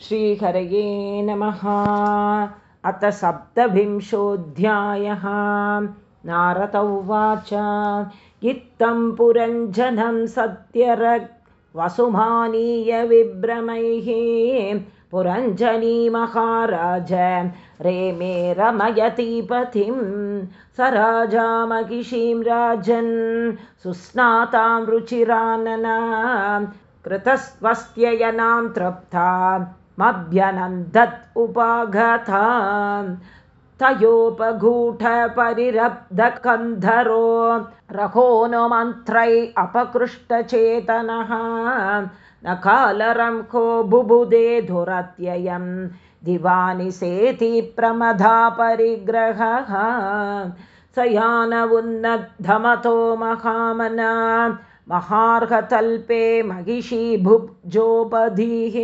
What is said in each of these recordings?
श्रीहरये नमः। अथ सप्तविंशोऽध्यायः। नारद उवाच। इत्थं पुरञ्जनं सत्यरग् वसुमानीय विभ्रमैः। पुरञ्जनी महाराज। रेमे रमयतिपतिं स राजामहिषीं राजन्। सुस्नातां रुचिरानना। कृतस्वस्त्ययनां तृप्ता मभ्यनन्दत् उपागता तयोपगूढपरिरब्धकन्धरो मन्त्रै अपकृष्टचेतनः न कालरं को बुबुदे धुरत्ययं दिवानि सेति प्रमदा परिग्रहः स उन्नद्धमतो महामना महार्हतल्पे महिषी भुब्जोपधिः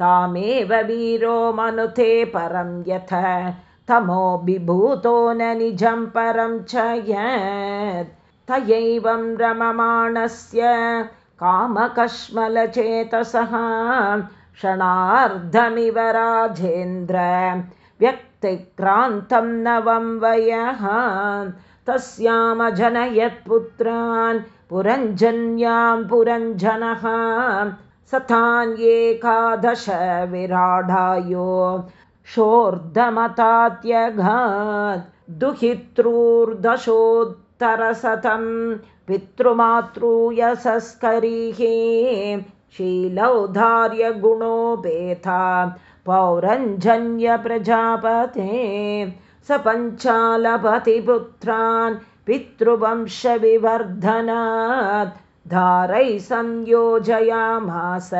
तामेव वीरो मनुते परं यथ तमो विभूतो न निजं परं च यत्। तयैवं रममाणस्य कामकश्मलचेतसः क्षणार्धमिव राजेन्द्र व्यक्तिक्रान्तं नवं वयः। तस्यामजनयत्पुत्रान् पुरञ्जन्यां पुरञ्जनः सतान्येकादश विराढायो शोर्धमतात्यघात् दुहितॄर्दशोत्तरशतं पितृमातृयशस्करिः शीलौधार्यगुणोपेता पौरञ्जन्यप्रजापते स पञ्चालपतिपुत्रान् पितृवंशविवर्धनात् धारैः संयोजयामास।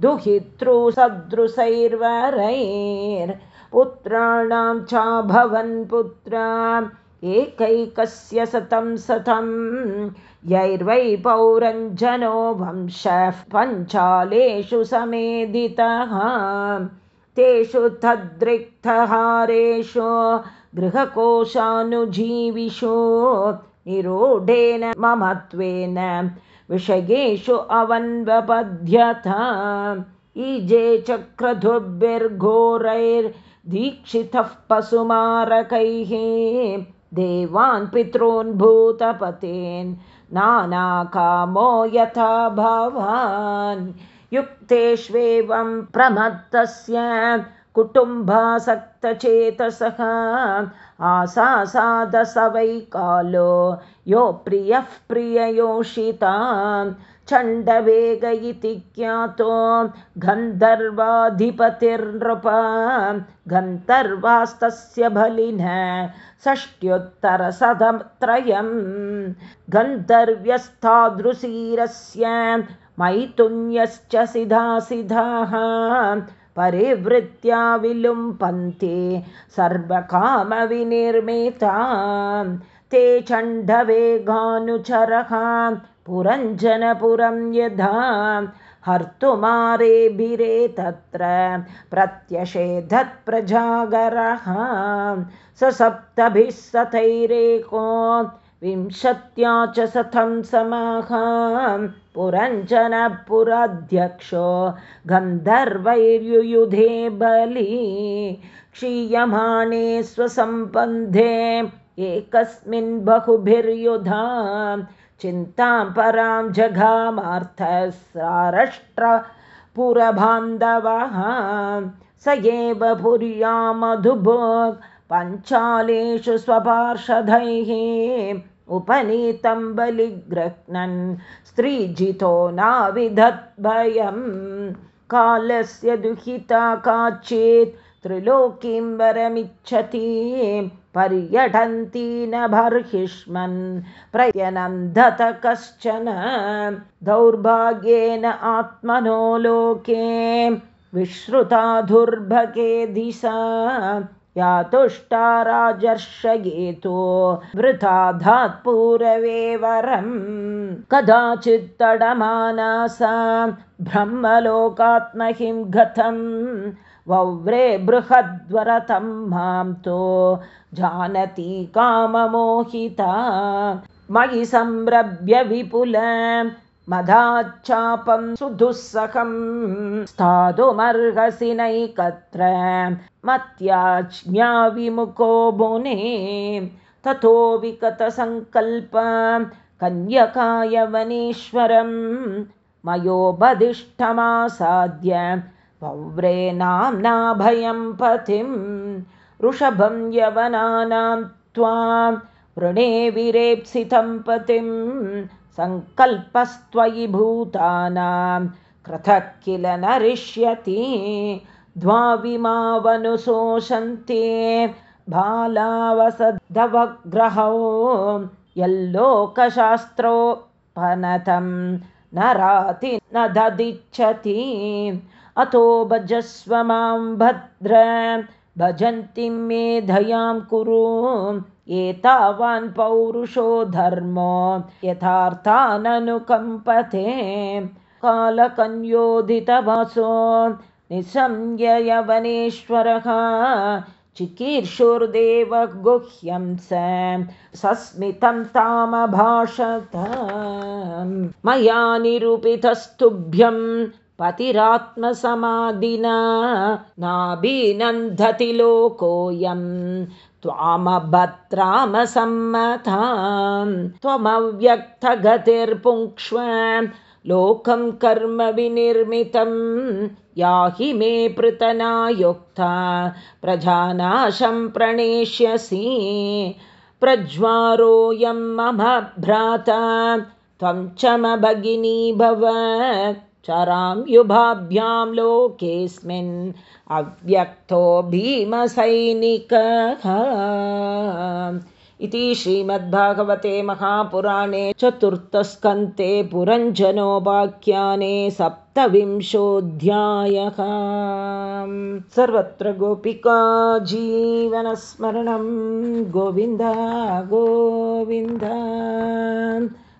दुहितृसदृशैर्वरैर्पुत्राणां चाभवन् पुत्रा। एकैकस्य शतं शतं यैर्वै पौरञ्जनो वंशः पञ्चालेषु समेधितः। तेषु तद्रिक्तहारेषु गृहकोशानुजीविषु निरूढेन ममत्वेन विषयेषु अवन्वपद्यथा ईजे चक्रधुर्भिर्घोरैर्दीक्षितः पशुमारकैः देवान् पितॄन् भूतपतेन् नानाकामो यथा भवान्। युक्तेष्वेवं प्रमत्तस्य वै कालो यो प्रियः प्रिययोषितां चण्डवेग इति ज्ञातो गन्धर्वाधिपतिर्नृप गन्धर्वास्तस्य बलिन षष्ट्युत्तरशतत्रयं गन्धर्व्यस्तादृशीरस्य मैथुन्यश्च सिधासिधाः परिवृत्या विलुम्पन्ति सर्वकामविनिर्मिता ते चण्डवेगानुचरः पुरञ्जनपुरं यथा हर्तुमारेभिरे तत्र प्रत्यषेधत्प्रजागरः स सप्तभिः सतैरेको विंशत्या च शतं समाः पुरञ्जनपुराध्यक्षो गन्धर्वैर्युयुधे बली क्षीयमाणे स्वसम्बन्धे एकस्मिन् बहुभिर्युधा चिन्तां परां जघामार्थसारष्ट्रपुरबान्धवः। स एव पुर्या मधुभोग् पञ्चालेषु स्वपार्षदैः उपनीतं बलिगृह्णन् स्त्रीजितो नाविधद्भयं कालस्य दुहिता काचित् त्रिलोकीं वरमिच्छति। पर्यटन्ती न बर्हिष्मन् प्रयनन्दत कश्चन दौर्भाग्येन आत्मनो लोके। विश्रुता दुर्भगे दिशा या तुष्टा राजर्षयेतो वृथा धात्पूरवे वरं कदाचित्तडमाना सा ब्रह्मलोकात्महिं गतं वव्रे बृहद्वरतं मां तो जानति काममोहिता। मयि संरभ्य विपुल मदाच्चापं सुदुःसहं स्थातुमर्हसि नैकत्र। मत्याज्ञाविमुखो मुने ततो विकतसङ्कल्प कन्यकायवनेश्वरं मयोपदिष्टमासाद्य पौव्रे नाम्ना भयं पथिं ऋषभं यवनानां त्वां वृणे विरेप्सितं पतिं सङ्कल्पस्त्वयि भूतानां क्रतः किल नरिष्यति? द्वाविमावनुशोषन्ते बालावसदवग्रहौ यल्लोकशास्त्रोपनतं न राति न ददिच्छति अतो भजस्व मां भद्र भजन्तीं मेधयां कुरु एतावान् पौरुषो धर्मो यथार्थाननुकम्पते। कालकन्योदितवासो निसंययवनेश्वरः चिकीर्षुर्देव गुह्यं सस्मितं तामभाषत। मया निरूपितस्तुभ्यं पतिरात्मसमाधिना नाभिनन्दति लोकोऽयं त्वामभद्रामसम्मतां त्वमव्यक्तगतिर्पुङ्क्ष्व लोकं कर्म विनिर्मितं याहि मे पृतनायुक्ता प्रजानाशं प्रणेष्यसि प्रज्वारोऽयं मम भ्राता त्वं च भगिनी भव चरां युभाभ्यां लोकेऽस्मिन् अव्यक्तो भीमसैनिकः। इति श्रीमद्भागवते महापुराणे चतुर्थस्कन्ते पुरञ्जनोपाख्याने सप्तविंशोऽध्यायः। सर्वत्र गोपिका जीवनस्मरणं। गोविन्द गोविन्द